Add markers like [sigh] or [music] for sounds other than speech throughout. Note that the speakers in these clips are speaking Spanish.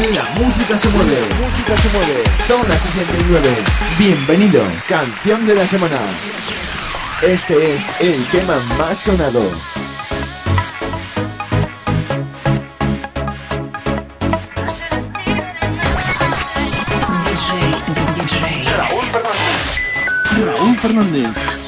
La música se mueve. Música se mueve. Zona 69. Bienvenido. Canción de la semana. Este es el tema más sonado. Raúl Fernández.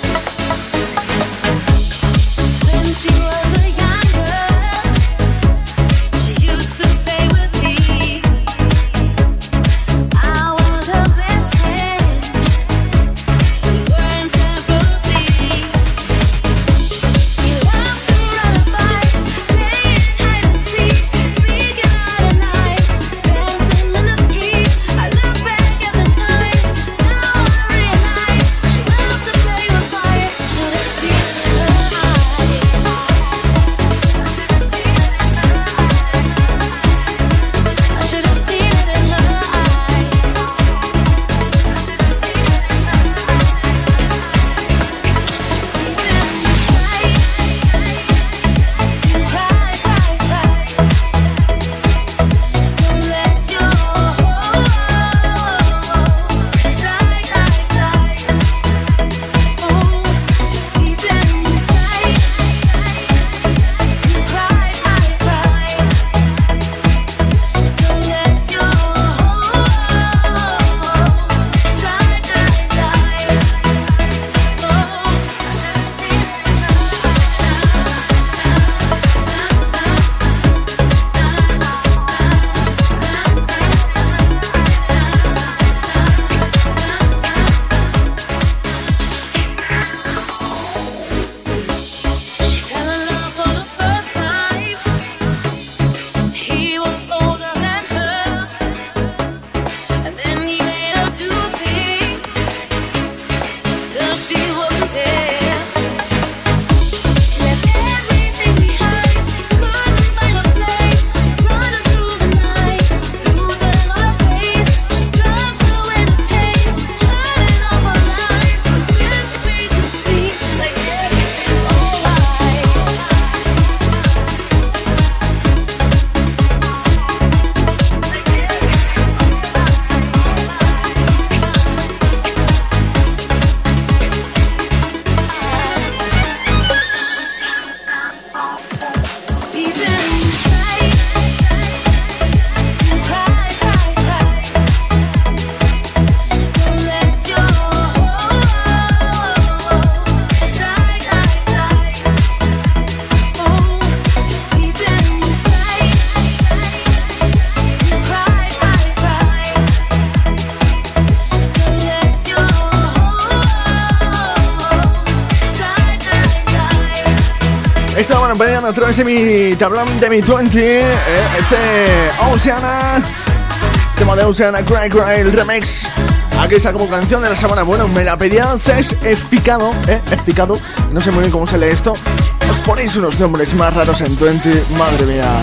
A través de mi tablón de mi 20, eh, este Oceana, tema de Oceana Cry Cry, el remix. Aquí está como canción de la semana. Bueno, me la pedía es explicado, eh, explicado. No sé muy bien cómo se lee esto. Os ponéis unos nombres más raros en 20, madre mía.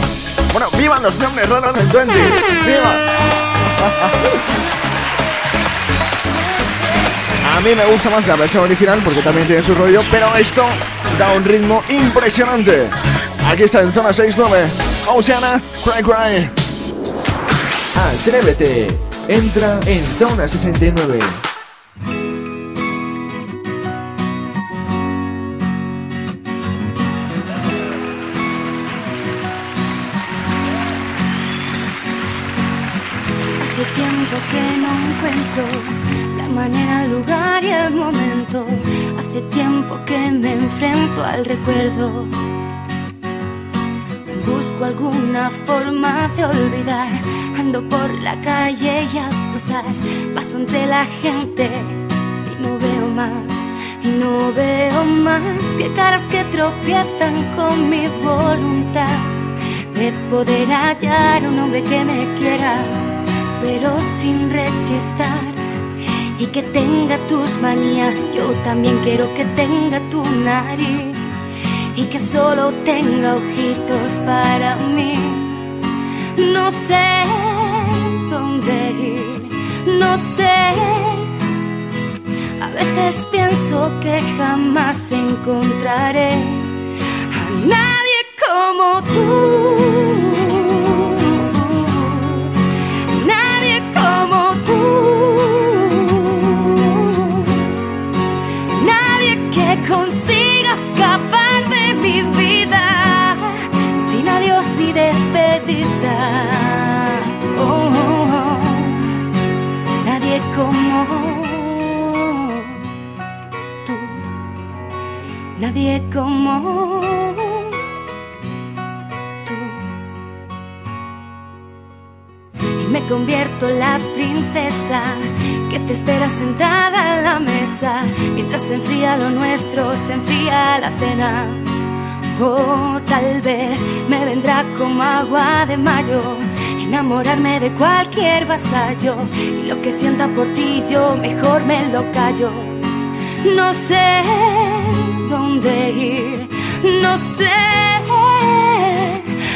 Bueno, vivan los nombres raros en 20. ¡Viva! A mí me gusta más la versión original porque también tiene su rollo, pero esto da un ritmo impresionante. Aquí está en zona 69. Oceana, Cry Cry. Atrévete. Entra en zona 69. Hace tiempo Alguna forma de olvidar. Ando por la calle y al cruzar paso entre la gente y no veo más. Y no veo más que caras que tropiezan con mi voluntad de poder hallar un hombre que me quiera, pero sin rechistar y que tenga tus manías. Yo también quiero que tenga tu nariz y que solo tenga ojitos para mí. No sé dónde ir, no sé. A veces pienso que jamás encontraré a nadie como tú. Nadie como tú. Y me convierto en la princesa que te espera sentada en la mesa mientras se enfría lo nuestro, se enfría la cena. O tal vez me vendrá como agua de mayo enamorarme de cualquier vasallo y lo que sienta por ti yo mejor me lo callo. No sé dónde ir, no sé.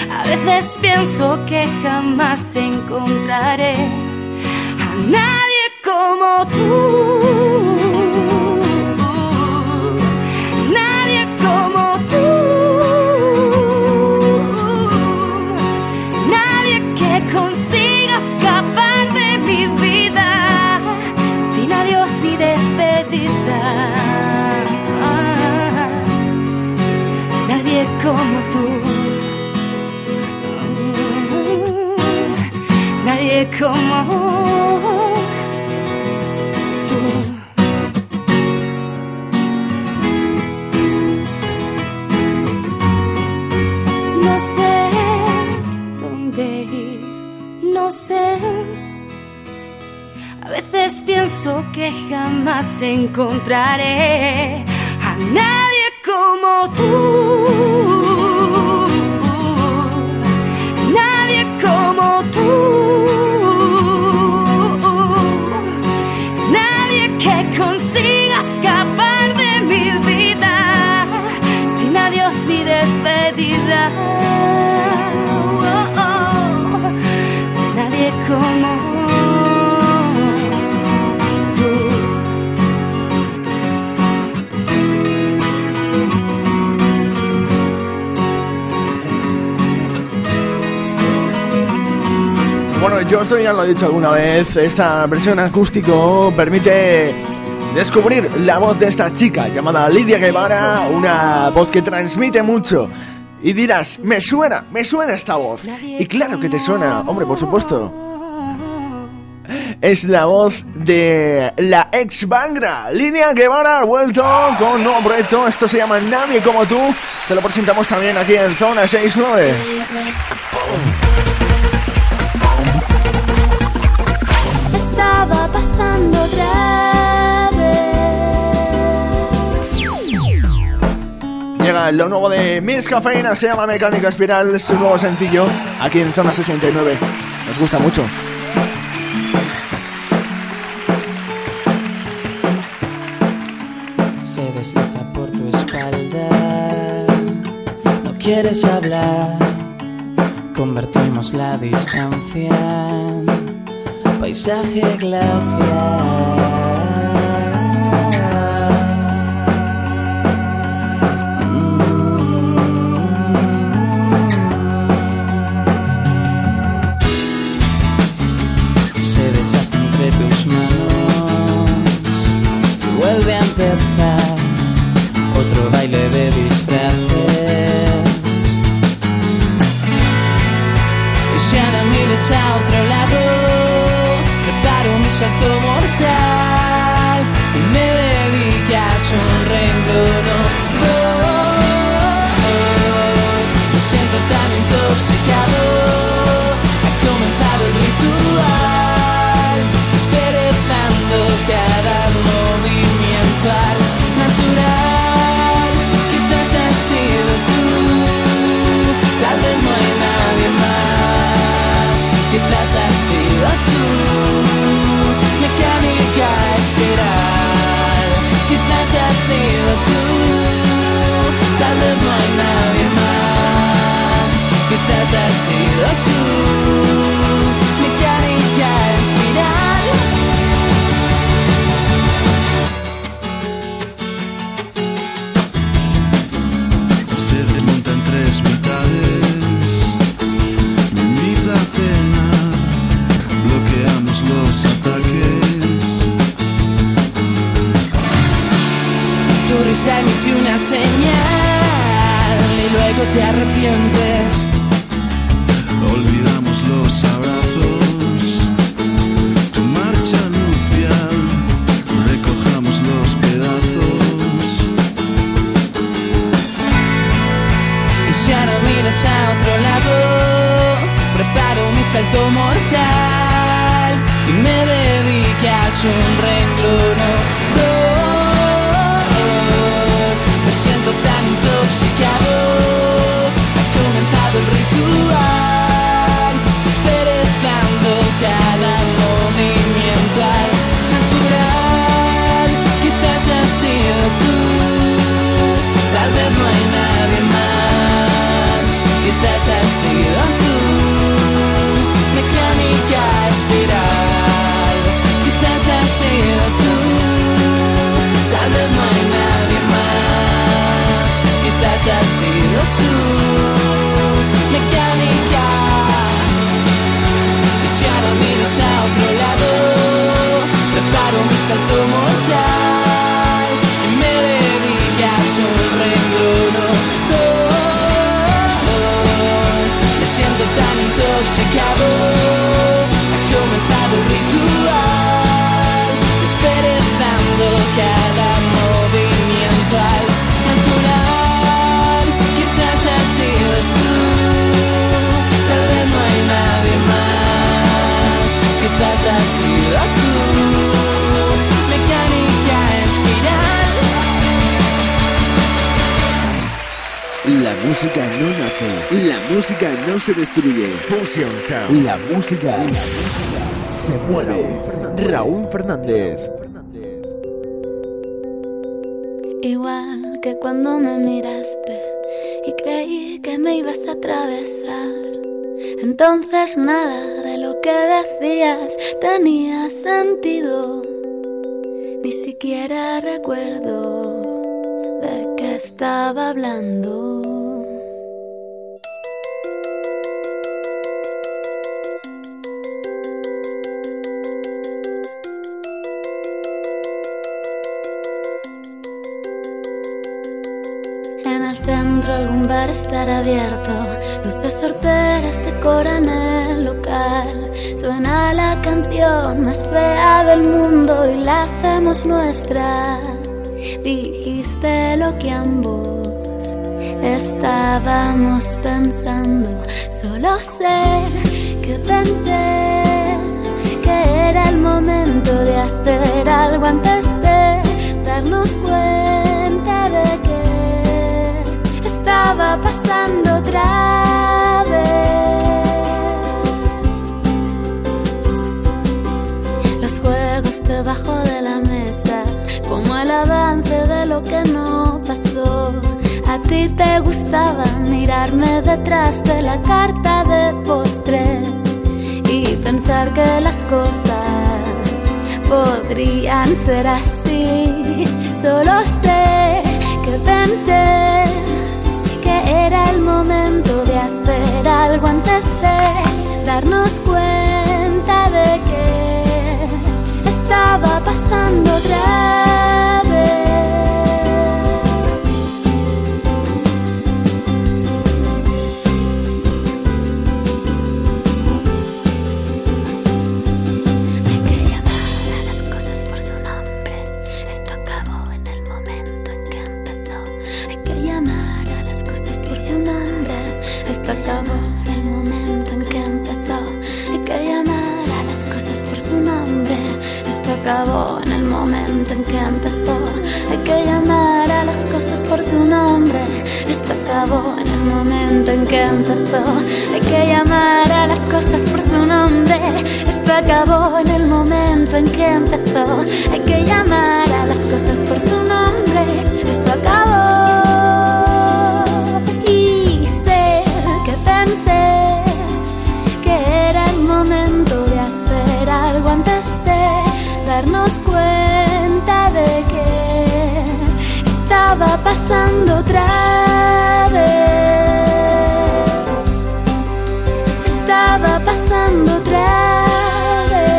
A veces pienso que jamás encontraré a nadie como tú. Como tú. No sé dónde ir, no sé. A veces pienso que jamás encontraré a nadie como tú. Yo esto ya lo he dicho alguna vez, esta versión acústico permite descubrir la voz de esta chica llamada Lidia Guevara, una voz que transmite mucho y dirás, me suena, me suena esta voz. Y claro que te suena, hombre, por supuesto. Es la voz de la ex Bangra, Lidia Guevara, ha vuelto con nuevo proyecto. Esto se llama Nadie como tú. Te lo presentamos también aquí en Zona 69. Lo nuevo de Miss Cafeína, se llama Mecánica Espiral, es su nuevo sencillo, aquí en Zona 69. Nos gusta mucho. Se desliza por tu espalda, no quieres hablar, convertimos la distancia en paisaje glacial. Un renglón. Me siento tan intoxicado, ha comenzado el ritual, comenzado has sido tú, mecánica espiral. La música no nace, la música no se destruye. Fusion Sound. La música se mueve. Raúl Fernández. Igual que cuando me miraste y creí que me ibas a atravesar. Entonces nada que decías tenía sentido. Ni siquiera recuerdo de qué estaba hablando. En el centro algún bar estará abierto, luces sorteras decoran el. Suena la canción más fea del mundo y la hacemos nuestra. Dijiste lo que ambos estábamos pensando. Solo sé que pensé que era el momento de hacer algo antes de darnos cuenta de que estaba pasando otra avance de lo que no pasó. A ti te gustaba mirarme detrás de la carta de postres y pensar que las cosas podrían ser así. Solo sé que pensé que era el momento de hacer algo antes de darnos cuenta de que estaba pasando acabó en el momento en que empezó. Hay que llamar a las cosas por su nombre. Esto acabó en el momento en que empezó. Hay que llamar a las cosas por su nombre. Esto acabó en el momento en que empezó. Hay que llamar a las cosas por su nombre. Estaba pasando otra vez. Estaba pasando otra vez.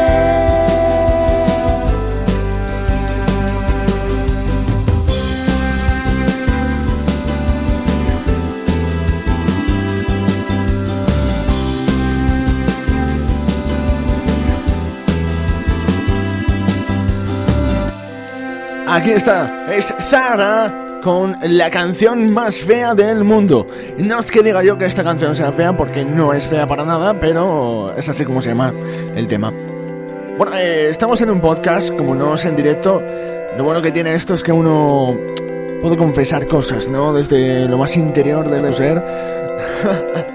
Aquí está, es Zara con la canción más fea del mundo. No es que diga yo que esta canción sea fea porque no es fea para nada, pero es así como se llama el tema. Bueno, eh, estamos en un podcast, como no es en directo, lo bueno que tiene esto es que uno puede confesar cosas, ¿no? Desde lo más interior del ser. [laughs]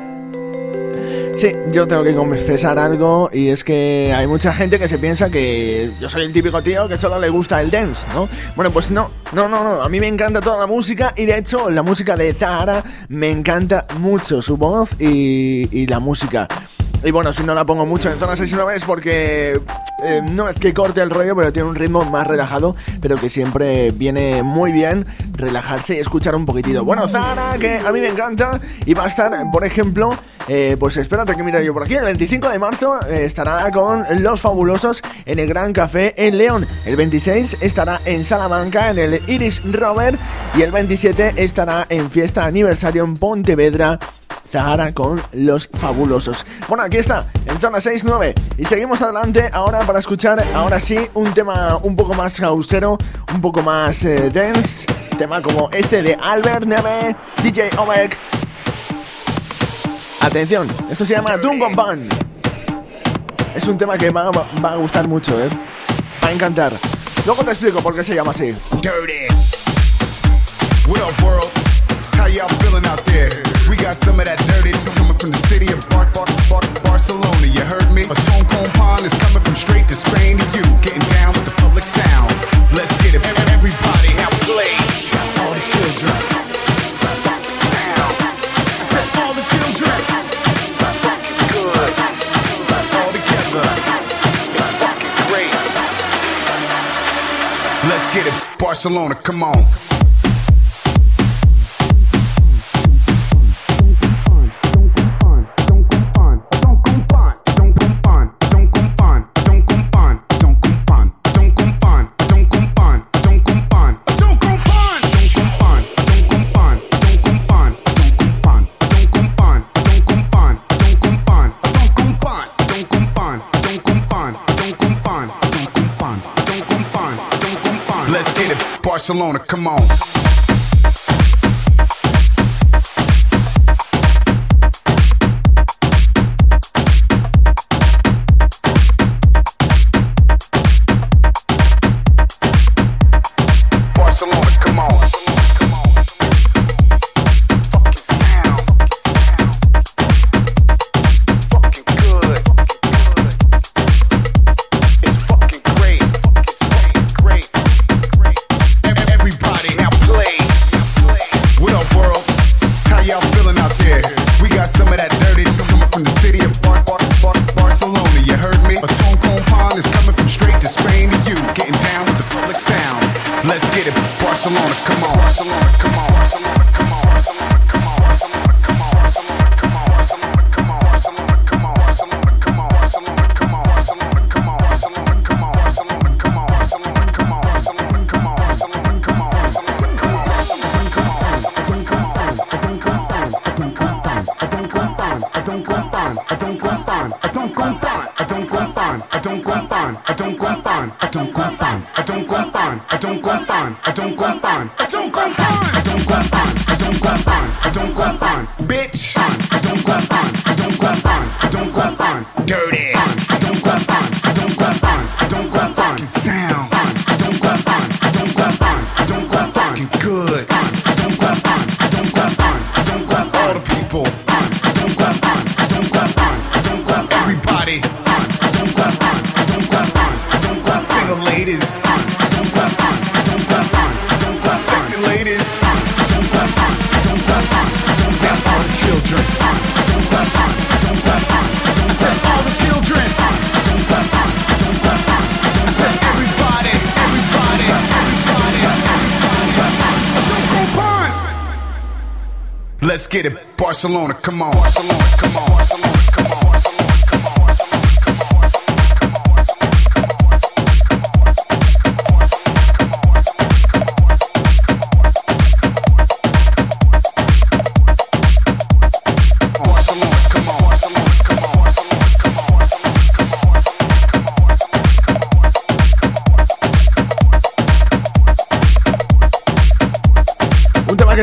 Sí, yo tengo que confesar algo y es que hay mucha gente que se piensa que yo soy el típico tío que solo le gusta el dance, ¿no? Bueno, pues no, no, no, no, a mí me encanta toda la música y de hecho la música de Tara me encanta mucho, su voz y, y la música. Y bueno, si no la pongo mucho en zona 69 es porque eh, no es que corte el rollo, pero tiene un ritmo más relajado, pero que siempre viene muy bien relajarse y escuchar un poquitito. Bueno, Zara, que a mí me encanta y va a estar, por ejemplo, eh, pues espérate que mira yo por aquí, el 25 de marzo eh, estará con Los Fabulosos en el Gran Café en León. El 26 estará en Salamanca en el Iris Robert y el 27 estará en Fiesta Aniversario en Pontevedra Zahara con los fabulosos. Bueno, aquí está, en zona 6-9. Y seguimos adelante ahora para escuchar, ahora sí, un tema un poco más hausero, un poco más eh, dense. Tema como este de Albert Neve, DJ Omek. Atención, esto se llama Dungon Pan. Es un tema que va, a gustar mucho, ¿eh? Va a encantar. Luego te explico por qué se llama así. Dirty. World? How y'all feeling out there? We got some of that dirty coming from the city of Bar Bar Bar Barcelona. You heard me? A tone cone pond is coming from straight to Spain to you. Getting down with the public sound. Let's get it. Everybody now play. All the children. Sound. I said all the children. Good. All together. It's fucking great. Let's get it. Barcelona, come on. Barcelona, come on. Get it, Barcelona, come on. Barcelona, come on. Barcelona,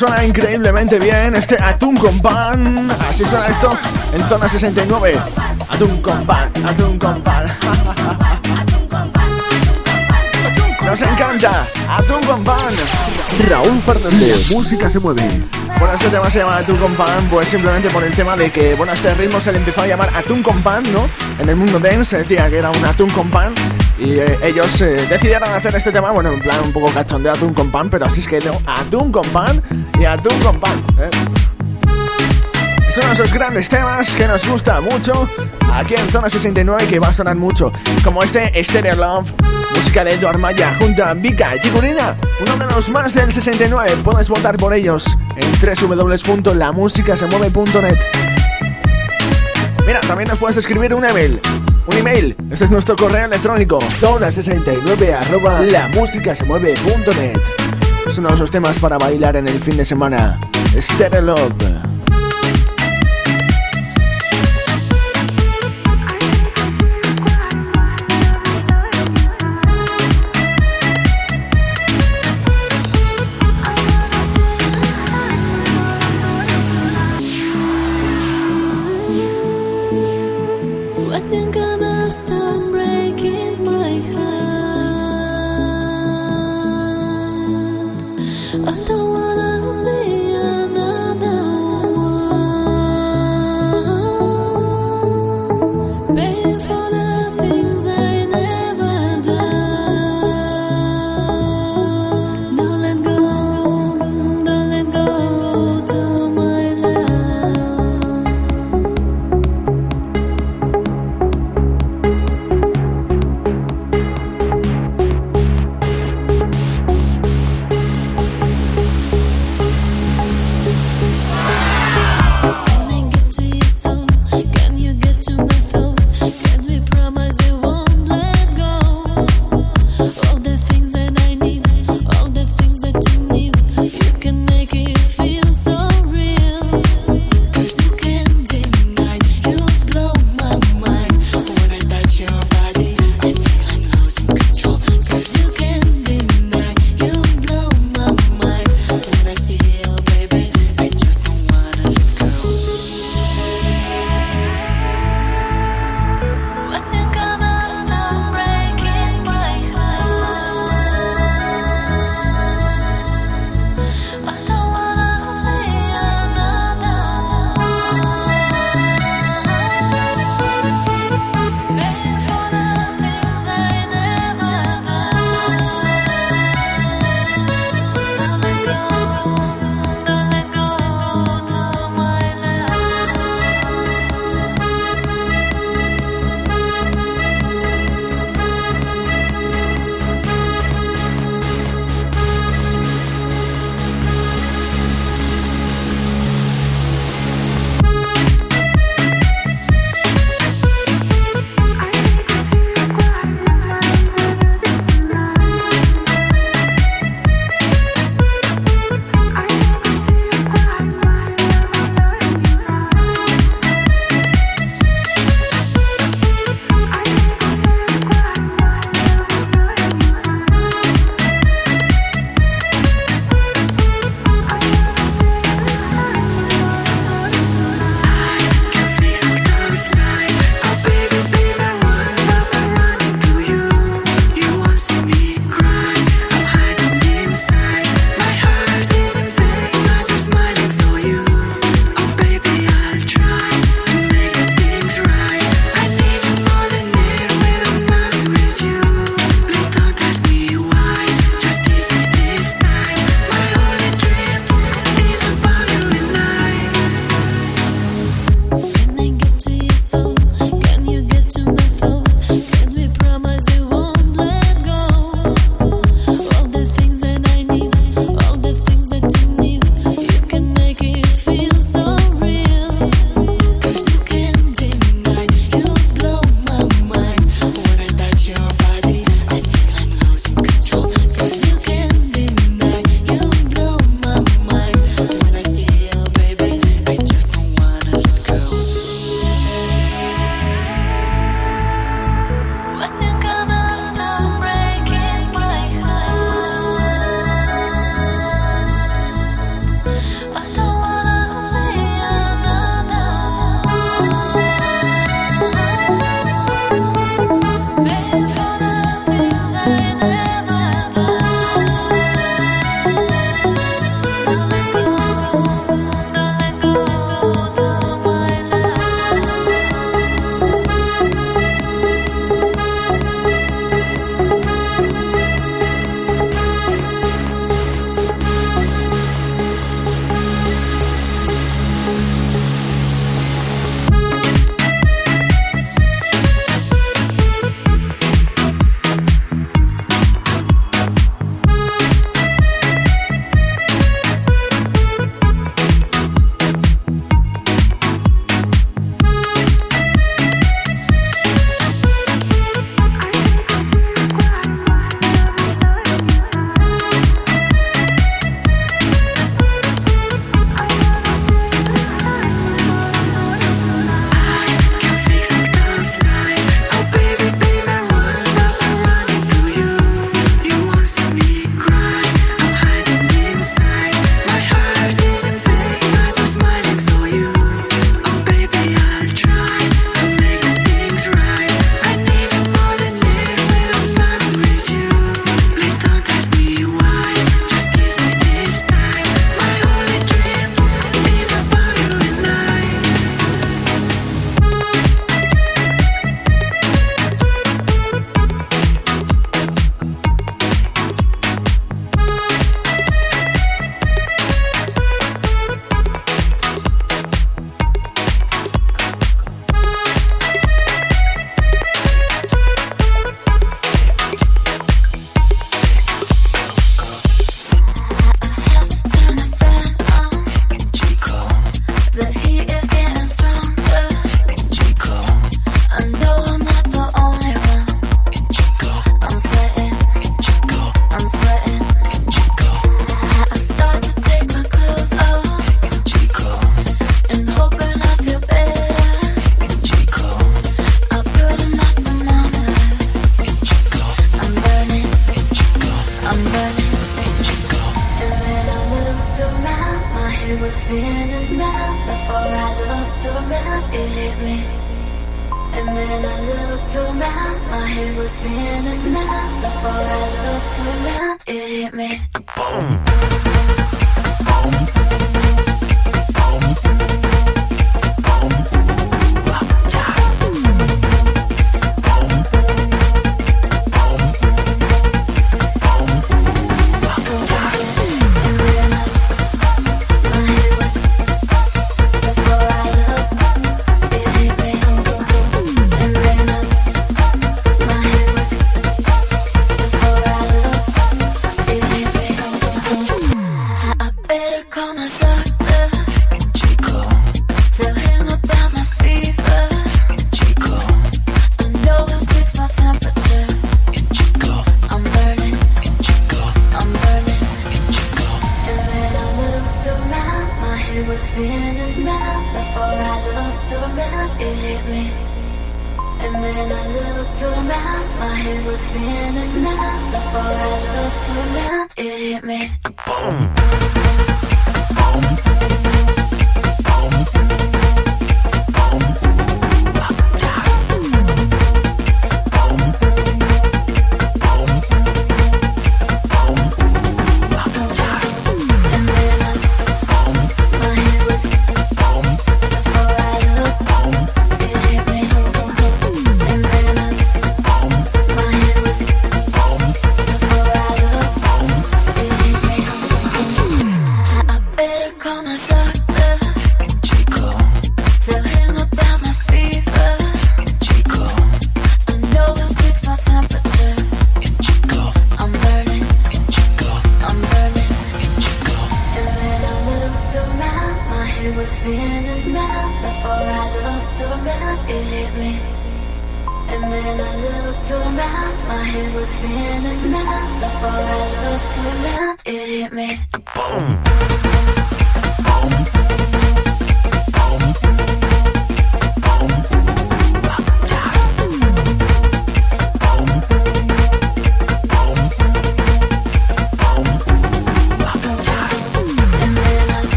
suena increíblemente bien este atún con pan. Así suena esto en zona 69. Atún con pan, atún con pan. Nos encanta, atún con pan. Raúl Fernández. música se mueve. Bueno, este tema se llama Atún con Pan, pues simplemente por el tema de que, bueno, este ritmo se le empezó a llamar Atún con Pan, ¿no? En el mundo dance se decía que era un atún con pan y eh, ellos eh, decidieron hacer este tema, bueno, en plan un poco cachondeo atún con pan, pero así es que tengo atún con pan y atún con pan, ¿eh? Es uno de esos grandes temas que nos gusta mucho aquí en Zona 69 que va a sonar mucho, como este Stereo Love, música de Eduard Maya junto a Vika y Chicurina, uno de los más del 69. Puedes votar por ellos en www.lamusicasemueve.net. Mira, también nos puedes escribir un email. Un email, este es nuestro correo electrónico, zona69 arroba lamusicasemueve.net. Es uno de esos temas para bailar en el fin de semana. Stereo Love.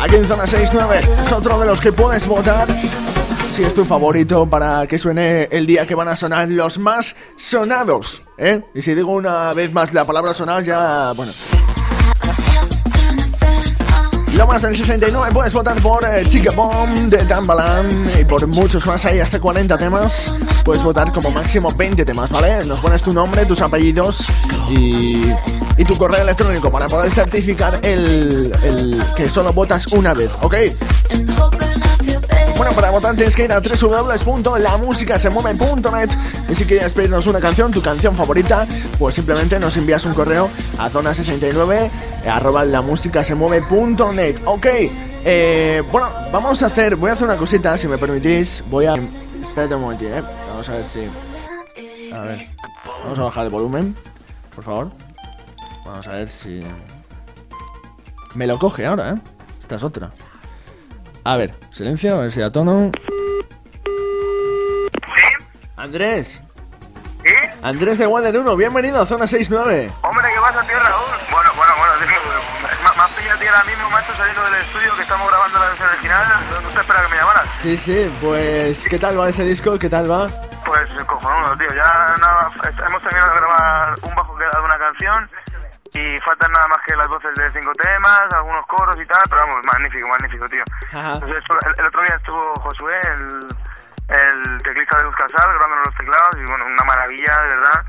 Aquí en Zona 69 es otro de los que puedes votar si es tu favorito para que suene el día que van a sonar los más sonados. ¿eh? Y si digo una vez más la palabra sonados, ya. Bueno. Lo más del 69 puedes votar por eh, Chica Bomb de Tambalan y por muchos más, hay hasta 40 temas. Puedes votar como máximo 20 temas, ¿vale? Nos pones tu nombre, tus apellidos y y tu correo electrónico para poder certificar el, que solo votas una vez, ¿ok? Bueno, para votar tienes que ir a www.lamusicasemueve.net y si quieres pedirnos una canción, tu canción favorita, pues simplemente nos envías un correo a zona69 arroba lamusicasemueve.net, ok. Eh, bueno, vamos a hacer, voy a hacer una cosita, si me permitís, voy a... Espérate un momentito, ¿eh? Vamos a ver si... A ver, vamos a bajar el volumen, por favor. Vamos a ver si... Me lo coge ahora, ¿eh? Esta es otra. A ver, silencio, a ver si a tono. ¿Sí? Andrés. ¿Sí? Andrés de Wander 1, bienvenido a Zona 69. Hombre, ¿qué pasa, tío Raúl? Bueno, bueno, bueno, me has pillado, tío, ahora mismo, macho, saliendo del estudio que estamos grabando la versión original. ¿No te que me llamaras? Sí, sí, pues, ¿qué tal va ese disco? ¿Qué tal va? Pues cojonudo, tío. Ya nada, hemos terminado de grabar un bajo que de una canción y faltan nada más que las voces de cinco temas, algunos coros y tal, pero vamos, magnífico, magnífico, tío. Ajá. Entonces, el, el otro día estuvo Josué, el, el teclista de Luz Casal, grabando los teclados y bueno, una maravilla, de verdad,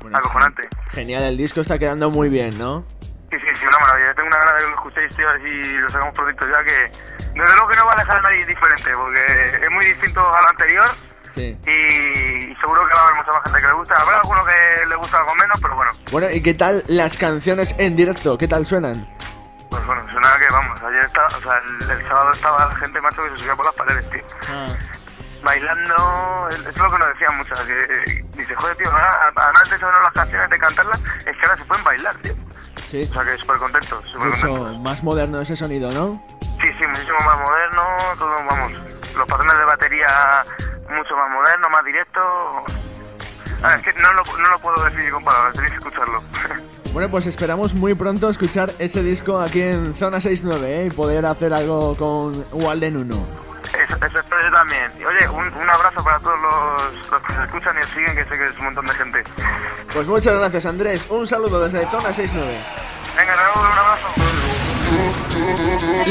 Bueno, acojonante. Genial, el disco está quedando muy bien, ¿no? Sí, sí, sí, una maravilla. Yo tengo una gana de que lo escuchéis, tío, a ver si lo sacamos proyecto ya que desde luego que no va a dejar a nadie diferente, porque es muy distinto a lo anterior Sí. y, y seguro que va a haber mucha más gente que le gusta. Habrá alguno que le gusta algo menos, pero bueno, Bueno, ¿y qué tal las canciones en directo? ¿Qué tal suenan? pues bueno, suena que vamos, ayer estaba, o sea, el, el sábado estaba la gente macho que se subía por las paredes, tío. Bailando, es es lo que nos decían muchas, que eh, dice, joder, tío, ahora, además de sonar las canciones, de cantarlas, es que ahora se pueden bailar, tío. Sí. O sea que súper contento, súper más moderno ese sonido, ¿no? Sí, sí, muchísimo más moderno, todo, vamos, los patrones de batería mucho más modernos, más directos. Ah, es que no lo, no lo puedo decir con palabras, tenéis que escucharlo. [laughs] Bueno, pues esperamos muy pronto escuchar ese disco aquí en Zona 69 ¿eh? y poder hacer algo con Walden 1. Eso, eso espero yo también. Y oye, un, un abrazo para todos los, los que se escuchan y os siguen, que sé que es un montón de gente. Pues muchas gracias Andrés, un saludo desde Zona 69. Venga, Raúl, un abrazo.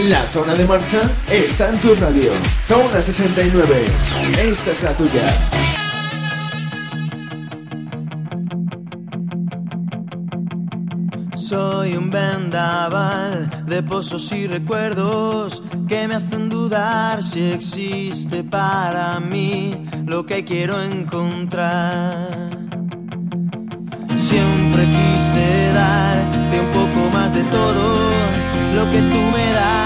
La zona de marcha está en tu radio. Zona 69. Esta es la tuya. Soy un vendaval de pozos y recuerdos que me hacen dudar si existe para mí lo que quiero encontrar. Siempre quise darte un poco más de todo lo que tú me das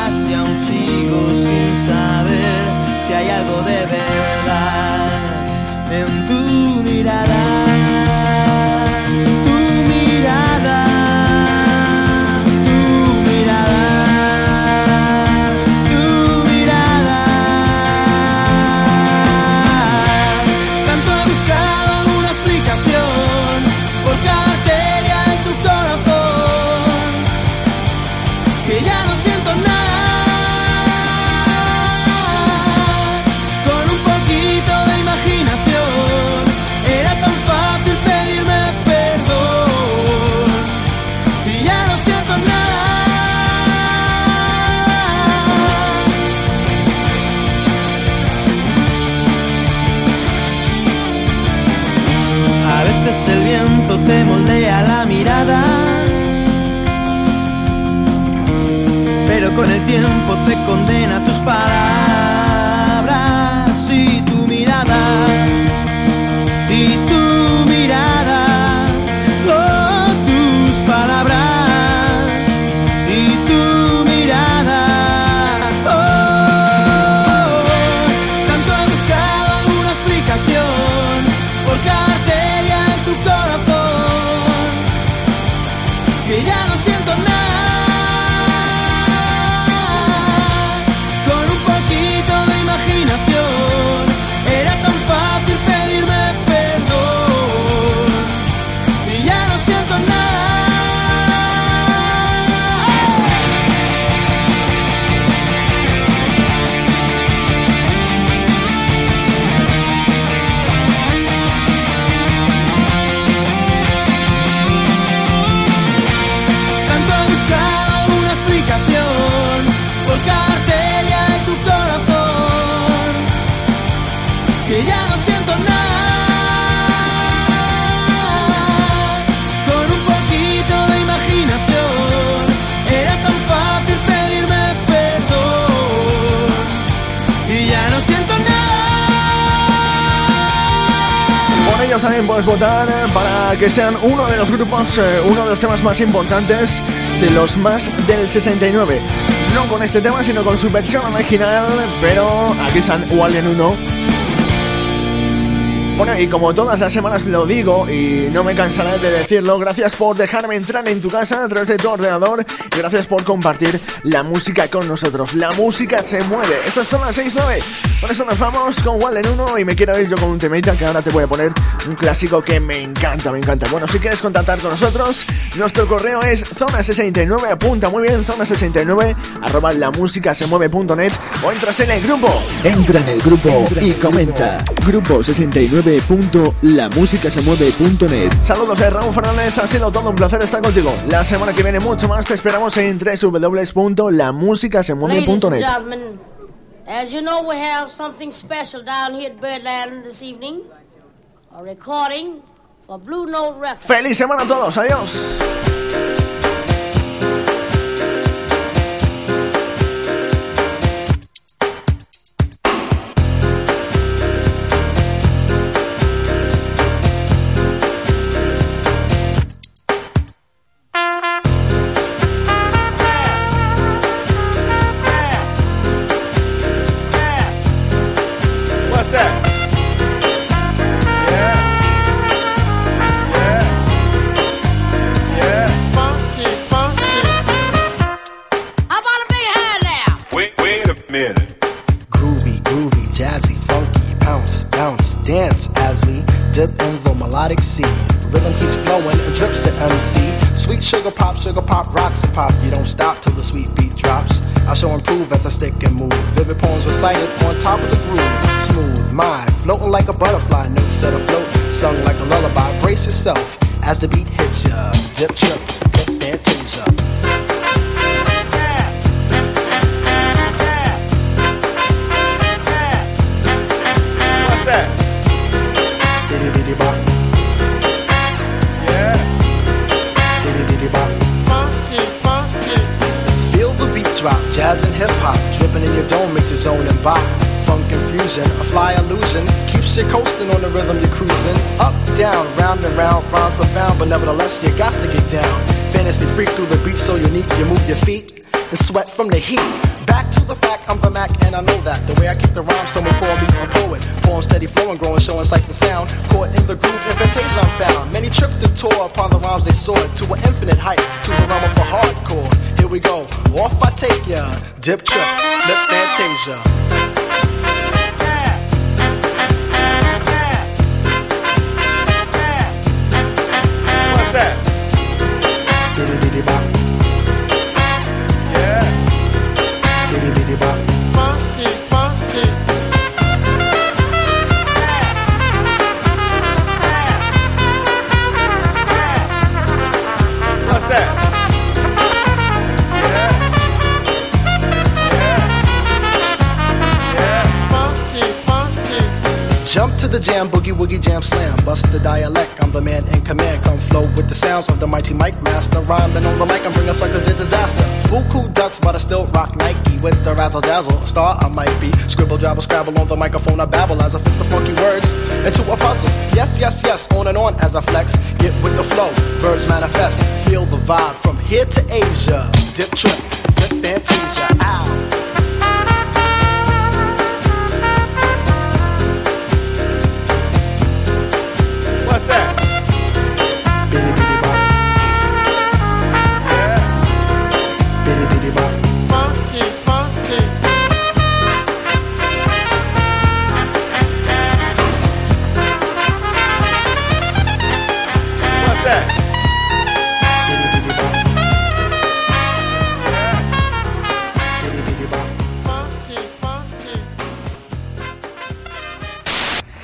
tiempo votar eh, para que sean uno de los grupos, eh, uno de los temas más importantes de los más del 69. No con este tema, sino con su versión original, pero aquí están Walden 1. Bueno, y como todas las semanas lo digo y no me cansaré de decirlo, gracias por dejarme entrar en tu casa a través de tu ordenador y gracias por compartir la música con nosotros. La música se mueve. Estas son las 6-9. Por eso nos vamos con Walden 1 y me quiero ir yo con un temita que ahora te voy a poner un clásico que me encanta, me encanta. Bueno, si quieres contactar con nosotros, nuestro correo es zona69, apunta muy bien, zona69, arroba la música se mueve.net o entras en el grupo. Entra en el grupo y comenta. Grupo 69 www.lamusicasemueve.net. Saludos de Raúl Fernández, ha sido todo un placer estar contigo. La semana que viene mucho más te esperamos en www.lamusicasemueve.net. As you know, we have something special down here at Birdland this evening. A recording for Blue Note Records. ¡Feliz semana a todos! ¡Adiós! minute. Groovy, groovy, jazzy, funky, bounce, bounce, dance as we dip in the melodic sea. Rhythm keeps flowing, and drips to MC. Sweet sugar pop, sugar pop, rocks and pop. You don't stop till the sweet beat drops. I shall improve as I stick and move. Vivid poems recited on top of the groove. Smooth mind, floating like a butterfly. Notes set afloat, sung like a lullaby. Brace yourself as the beat hits ya. Dip, trip. Jazz and hip hop, dripping in your dome makes its own and bop. Funk confusion, a fly illusion, keeps you coasting on the rhythm you're cruising. Up, down, round and round, rhymes profound, but nevertheless you got to get down. Fantasy freak through the beat so unique, you move your feet and sweat from the heat. Back to the fact, I'm the Mac, and I know that. The way I kick the rhyme, someone call me a poet. Poem steady flowing, growing, showing sights and sound. Caught in the groove, invitation I'm found. Many tripped and tore upon the rhymes they soared to an infinite height, to the realm of the hardcore. Here we go, off I take ya. Dip trip, lip fantasia. Razzle dazzle. Star I might be. Scribble, jabble, scrabble on the microphone. I babble as I fix the funky words into a puzzle. Yes, yes, yes, on and on as I flex. Get with the flow, birds manifest. Feel the vibe from here to Asia. Dip trip,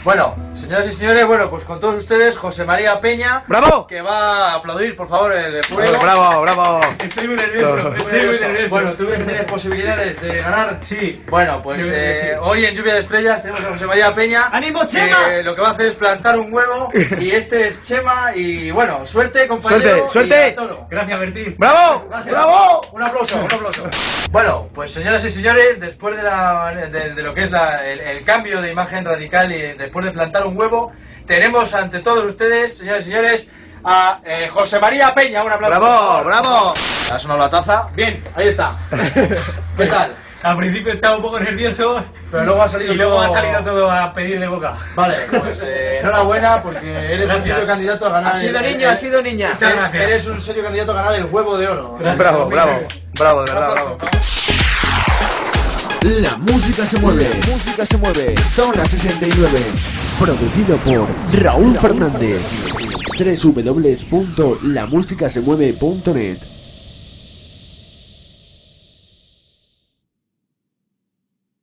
Bueno, señoras y señores, bueno, pues con todos ustedes, José María Peña. ¡Bravo! Que va a aplaudir, por favor, el público. ¡Bravo, bravo! Estoy muy nervioso, estoy muy nervioso. Bueno, ¿tú que tienes posibilidades de ganar? Sí. Bueno, pues eh, hoy en Lluvia de Estrellas tenemos a José María Peña. ¡Ánimo, Chema! Que lo que va a hacer es plantar un huevo y este es Chema y bueno, suerte, compañero. ¡Suerte, suerte! Gracias, Bertín. ¡Bravo! Gracias. ¡Bravo! Un aplauso, un aplauso. Bueno, pues señoras y señores, después de, la, de, de lo que es la- el, el cambio de imagen radical y después de plantar un huevo, tenemos ante todos ustedes, señores y señores, a eh, José María Peña. Un aplauso. ¡Bravo, bravo! Ha sonado la taza. Bien, ahí está. [laughs] ¿Qué tal? Al principio estaba un poco nervioso. Pero luego ha salido Y luego todo- ha salido todo a pedir de boca. Vale, pues eh, enhorabuena porque eres un Gracias. serio candidato a ganar. Ha sido el- niño, el- ha sido niña. Muchas eres- gracias. Eres un serio candidato a ganar el huevo de oro. Gracias. Bravo, bravo, bravo, de Un verdad, aplauso. bravo. La música se mueve. La música se mueve. Zona 69. Producido por Raúl Fernández. www.lamusicasemueve.net